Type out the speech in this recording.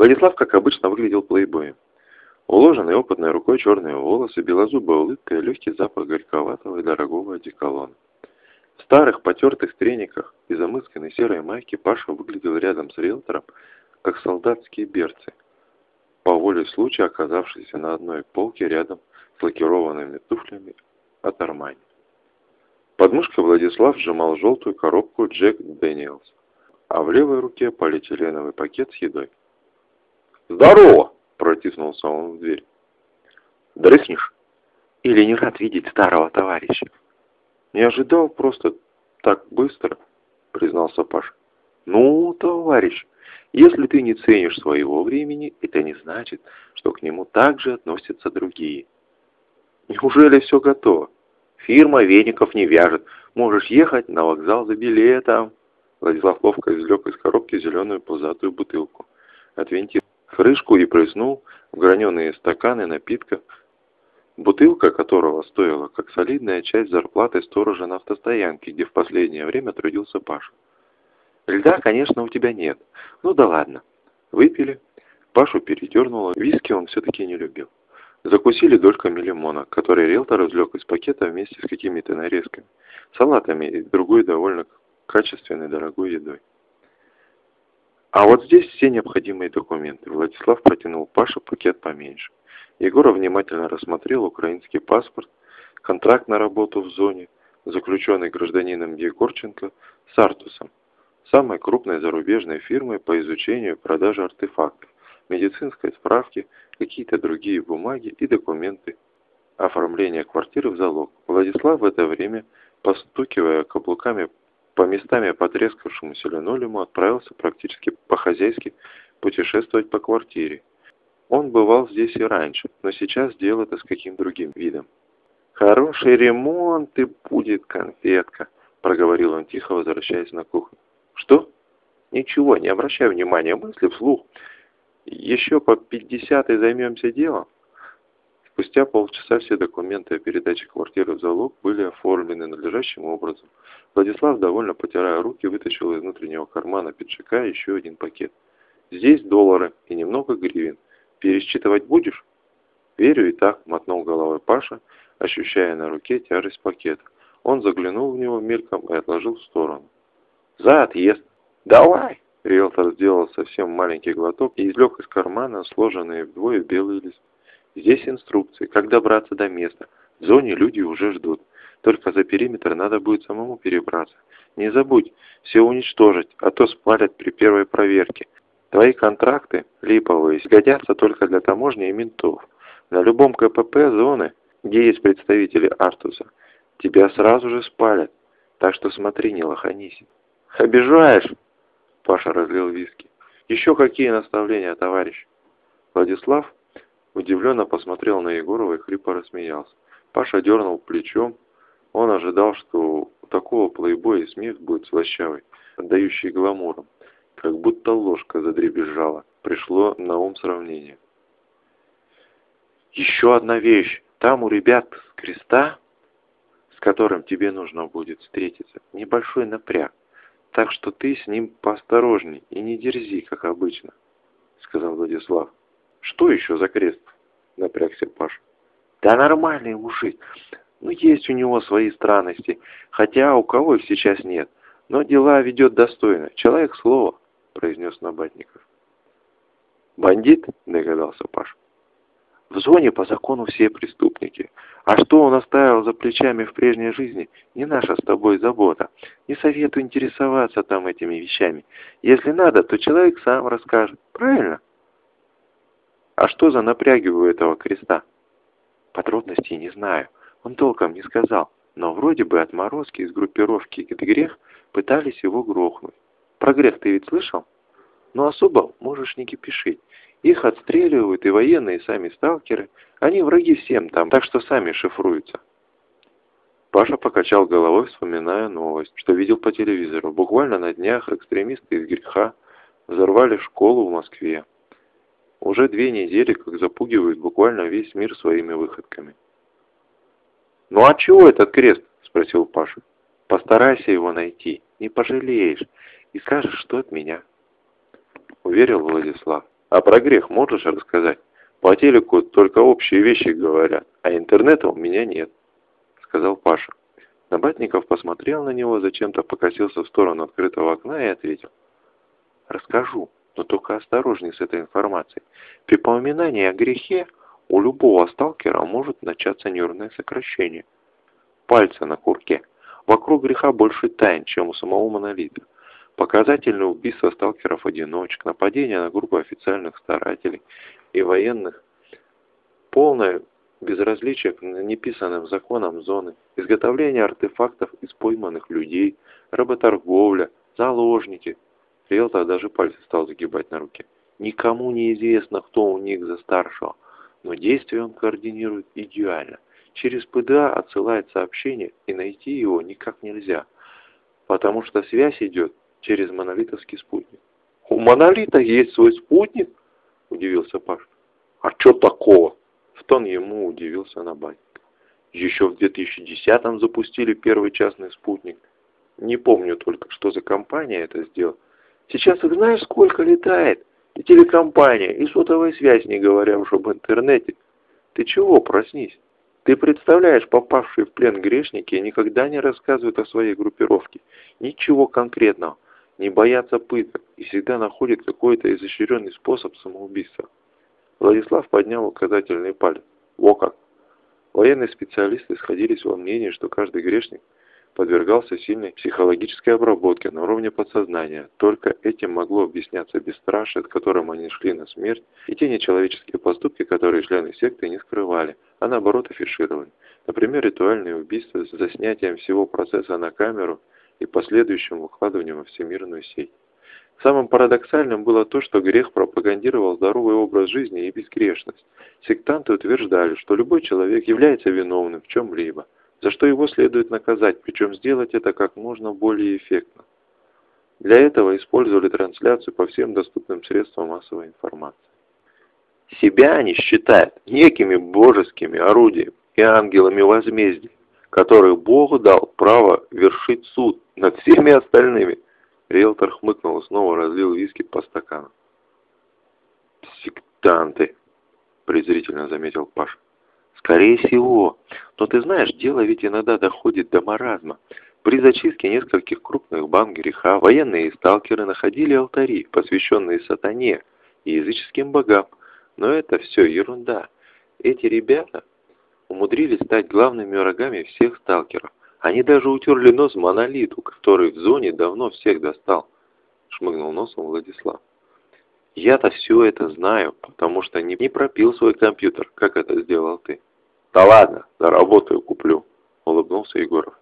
Владислав, как обычно, выглядел плейбоем. Уложенные опытной рукой черные волосы, белозубая улыбка и легкий запах горьковатого и дорогого одеколона. В старых потертых трениках и замысканной серой майке Паша выглядел рядом с риэлтором, как солдатские берцы, по воле случая оказавшиеся на одной полке рядом с лакированными туфлями от Армани. Под мышкой Владислав сжимал желтую коробку Джек Дэниелс, а в левой руке полиэтиленовый пакет с едой. «Здорово!» – протиснулся он в дверь. «Дрыхнешь? Или не рад видеть старого товарища?» «Не ожидал просто так быстро», – признался Паша. «Ну, товарищ, если ты не ценишь своего времени, это не значит, что к нему также относятся другие». «Неужели все готово?» Фирма веников не вяжет. Можешь ехать на вокзал за билетом. Владислав ловко извлек из коробки зеленую пузатую бутылку. Отвинтил крышку и прыснул в граненые стаканы напитка, бутылка которого стоила как солидная часть зарплаты сторожа на автостоянке, где в последнее время трудился Паша. Льда, конечно, у тебя нет. Ну да ладно. Выпили. Пашу передернуло. Виски он все-таки не любил. Закусили дольками лимона, который риэлтор извлек из пакета вместе с какими-то нарезками, салатами и другой довольно качественной дорогой едой. А вот здесь все необходимые документы. Владислав протянул Паше пакет поменьше. Егоров внимательно рассмотрел украинский паспорт, контракт на работу в зоне, заключенный гражданином Егорченко с Артусом, самой крупной зарубежной фирмой по изучению и продаже артефактов, медицинской справки, какие-то другие бумаги и документы. Оформление квартиры в залог. Владислав в это время, постукивая каблуками по местами потрескавшемуся линолеуму, отправился практически по-хозяйски путешествовать по квартире. Он бывал здесь и раньше, но сейчас делал это с каким другим видом. «Хороший ремонт и будет конфетка», — проговорил он тихо, возвращаясь на кухню. «Что?» «Ничего, не обращай внимания, мысли вслух. Еще по 50 и займемся делом. Спустя полчаса все документы о передаче квартиры в залог были оформлены надлежащим образом. Владислав, довольно потирая руки, вытащил из внутреннего кармана пиджака еще один пакет. «Здесь доллары и немного гривен. Пересчитывать будешь?» «Верю и так», — мотнул головой Паша, ощущая на руке тяжесть пакета. Он заглянул в него мельком и отложил в сторону. «За отъезд!» «Давай!» Риэлтор сделал совсем маленький глоток и извлек из кармана сложенные вдвое белые листы. Здесь инструкции, как добраться до места. В зоне люди уже ждут. Только за периметр надо будет самому перебраться. Не забудь все уничтожить, а то спалят при первой проверке. Твои контракты, липовые, годятся только для таможни и ментов. На любом КПП зоны, где есть представители Артуса, тебя сразу же спалят. Так что смотри, не лоханись. Обижаешь? Паша разлил виски. «Еще какие наставления, товарищ?» Владислав удивленно посмотрел на Егорова и хрипо рассмеялся. Паша дернул плечом. Он ожидал, что у такого плейбоя смех будет слащавый, отдающий гламуром. Как будто ложка задребезжала. Пришло на ум сравнение. «Еще одна вещь. Там у ребят с креста, с которым тебе нужно будет встретиться, небольшой напряг. Так что ты с ним поосторожней и не дерзи, как обычно, сказал Владислав. Что еще за крест? Напрягся Паша. Да нормальный мужик. Ну, есть у него свои странности, хотя у кого их сейчас нет. Но дела ведет достойно. Человек слова, произнес Набатников. Бандит, догадался Паша. В зоне по закону все преступники. А что он оставил за плечами в прежней жизни, не наша с тобой забота. Не советую интересоваться там этими вещами. Если надо, то человек сам расскажет. Правильно? А что за напряги у этого креста? Подробностей не знаю. Он толком не сказал. Но вроде бы отморозки из группировки «Грех» пытались его грохнуть. Про грех ты ведь слышал? Но особо можешь не кипишить. Их отстреливают и военные, и сами сталкеры. Они враги всем там, так что сами шифруются. Паша покачал головой, вспоминая новость, что видел по телевизору. Буквально на днях экстремисты из греха взорвали школу в Москве. Уже две недели, как запугивают буквально весь мир своими выходками. «Ну а чего этот крест?» – спросил Паша. «Постарайся его найти, не пожалеешь, и скажешь, что от меня». Уверил Владислав. А про грех можешь рассказать? По телеку только общие вещи говорят, а интернета у меня нет, сказал Паша. Набатников посмотрел на него, зачем-то покосился в сторону открытого окна и ответил. Расскажу, но только осторожней с этой информацией. При поминании о грехе у любого сталкера может начаться нервное сокращение. Пальцы на курке. Вокруг греха больше тайн, чем у самого монолита. Показательные убийства сталкеров-одиночек, нападения на группы официальных старателей и военных, полное безразличие к неписанным законам зоны, изготовление артефактов из пойманных людей, работорговля, заложники. Риэлтор даже пальцы стал загибать на руке. Никому не известно, кто у них за старшего, но действия он координирует идеально. Через ПДА отсылает сообщение, и найти его никак нельзя, потому что связь идет через монолитовский спутник. «У монолита есть свой спутник?» – удивился Паш. «А что такого?» – в тон ему удивился Набатник. «Еще в 2010-м запустили первый частный спутник. Не помню только, что за компания это сделала. Сейчас их знаешь, сколько летает? И телекомпания, и сотовая связь, не говоря уж об интернете. Ты чего, проснись?» Ты представляешь, попавшие в плен грешники никогда не рассказывают о своей группировке. Ничего конкретного не боятся пыток и всегда находят какой-то изощренный способ самоубийства. Владислав поднял указательный палец. Во как! Военные специалисты сходились во мнении, что каждый грешник подвергался сильной психологической обработке на уровне подсознания. Только этим могло объясняться бесстрашие, от которым они шли на смерть, и те нечеловеческие поступки, которые члены секты не скрывали, а наоборот афишировали. Например, ритуальные убийства с заснятием всего процесса на камеру и последующим выкладыванием во всемирную сеть. Самым парадоксальным было то, что грех пропагандировал здоровый образ жизни и безгрешность. Сектанты утверждали, что любой человек является виновным в чем-либо, за что его следует наказать, причем сделать это как можно более эффектно. Для этого использовали трансляцию по всем доступным средствам массовой информации. Себя они считают некими божескими орудиями и ангелами возмездия которых Бог дал право вершить суд над всеми остальными. Риэлтор хмыкнул и снова разлил виски по стакану. «Сектанты!» – презрительно заметил Паш. «Скорее всего. Но ты знаешь, дело ведь иногда доходит до маразма. При зачистке нескольких крупных банд греха военные сталкеры находили алтари, посвященные сатане и языческим богам. Но это все ерунда. Эти ребята умудрились стать главными врагами всех сталкеров. Они даже утерли нос монолиту, который в зоне давно всех достал, шмыгнул носом Владислав. Я-то все это знаю, потому что не пропил свой компьютер, как это сделал ты. Да ладно, заработаю, куплю, улыбнулся Егоров.